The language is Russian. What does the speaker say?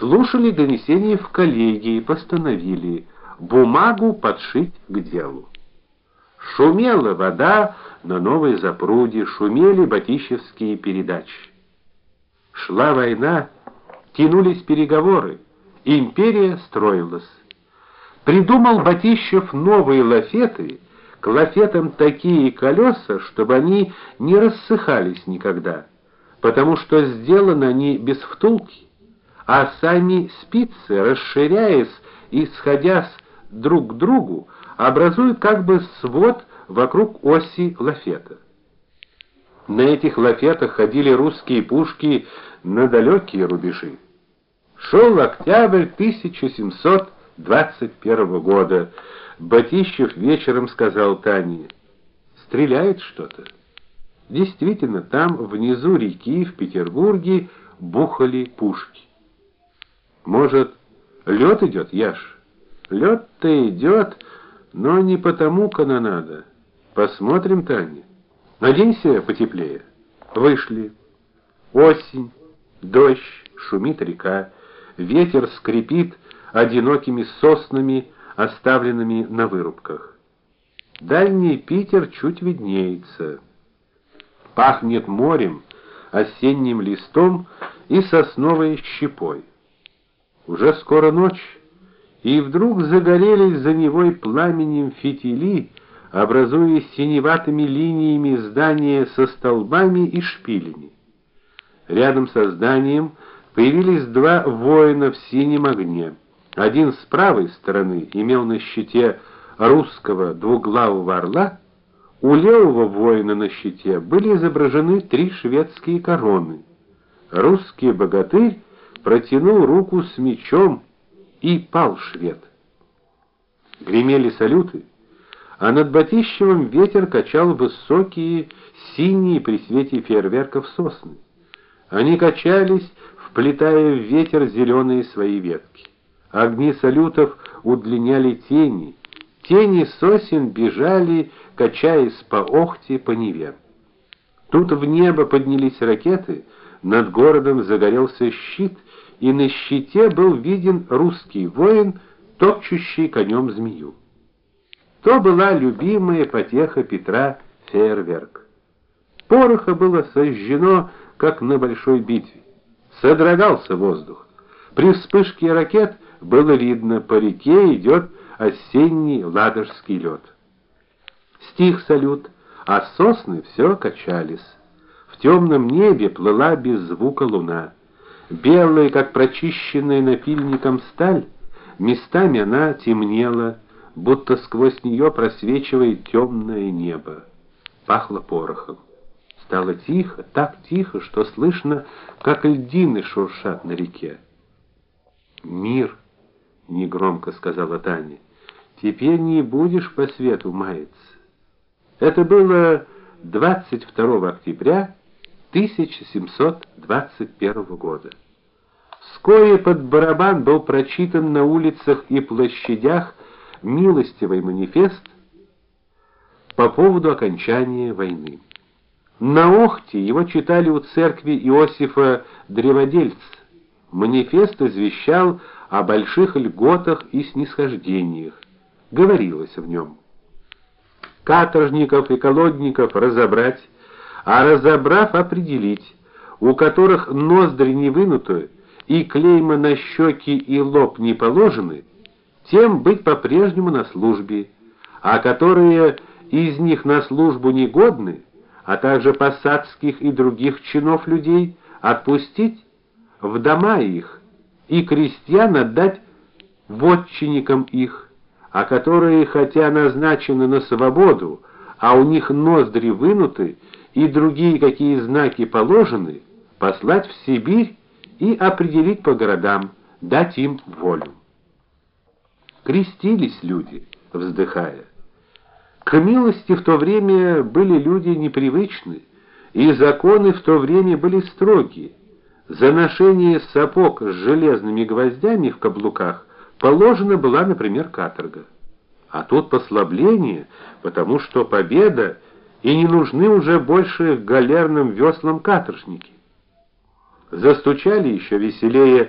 слушали донесения в коллегии и постановили бумагу подшить к делу. Шумела вода на новой запруде, шумели батищевские передачи. Шла война, тянулись переговоры, империя строилась. Придумал Батищев новые лафеты, к лафетам такие колеса, чтобы они не рассыхались никогда, потому что сделаны они без втулки, а сами спицы, расширяясь и сходясь друг к другу, образуют как бы свод вокруг оси лафета. На этих лафетах ходили русские пушки на далекие рубежи. Шел октябрь 1721 года. Батищев вечером сказал Тане: "Стреляет что-то". Действительно, там внизу реки в Петербурге бухали пушки. Может, лед идет, Яш? Лед-то идет, но не потому канонада. Посмотрим, Таня. Наденься потеплее. Вышли. Осень, дождь, шумит река, ветер скрипит одинокими соснами, оставленными на вырубках. Дальний Питер чуть виднеется. Пахнет морем, осенним листом и сосновой щепой. Уже скоро ночь, и вдруг загорелись за Невой пламенем фитили, образуя синеватыми линиями здания со столбами и шпилями. Рядом со зданием появились два воина в синем огне. Один с правой стороны имел на щите русского двуглавого орла, у левого воина на щите были изображены три шведские короны. Русский богатырь протянул руку с мечом, и пал швед. Гремели салюты, а над Батищевым ветер качал высокие синие при свете фейерверков сосны. Они качались, вплетая в ветер зеленые свои ветки. Огни салютов удлиняли тени, тени сосен бежали, качаясь по Охте по Неве. Тут в небо поднялись ракеты, над городом загорелся щит, и на щите был виден русский воин, топчущий конем змею. То была любимая потеха Петра фейерверк. Пороха было сожжено, как на большой битве. Содрогался воздух. При вспышке ракет было видно, по реке идет осенний ладожский лед. Стих салют, а сосны все качались. В темном небе плыла без звука луна. Белая, как прочищенная напильником сталь, местами она темнела, будто сквозь нее просвечивает темное небо. Пахло порохом. Стало тихо, так тихо, что слышно, как льдины шуршат на реке. Мир, негромко сказала Таня. Теперь не будешь по свету маяться. Это было 22 октября 1721 года. Вскоре под барабан был прочитан на улицах и площадях милостивый манифест по поводу окончания войны. На Охте его читали у церкви Иосифа Древодельца. Манифест извещал о больших льготах и снисхождениях. Говорилось в нем: каторжников и колодников разобрать, а разобрав определить, у которых ноздри не вынуты и клейма на щеки и лоб не положены, тем быть по-прежнему на службе, а которые из них на службу не годны, а также посадских и других чинов людей отпустить в дома их и крестьян отдать вотчинникам их, а которые хотя назначены на свободу, а у них ноздри вынуты и другие какие знаки положены, послать в Сибирь и определить по городам, дать им волю. Крестились люди, вздыхая. К милости в то время были люди непривычны, и законы в то время были строгие. За ношение сапог с железными гвоздями в каблуках положена была, например, каторга. А тут послабление, потому что победа, и не нужны уже больше галерным веслам каторжники. Застучали еще веселее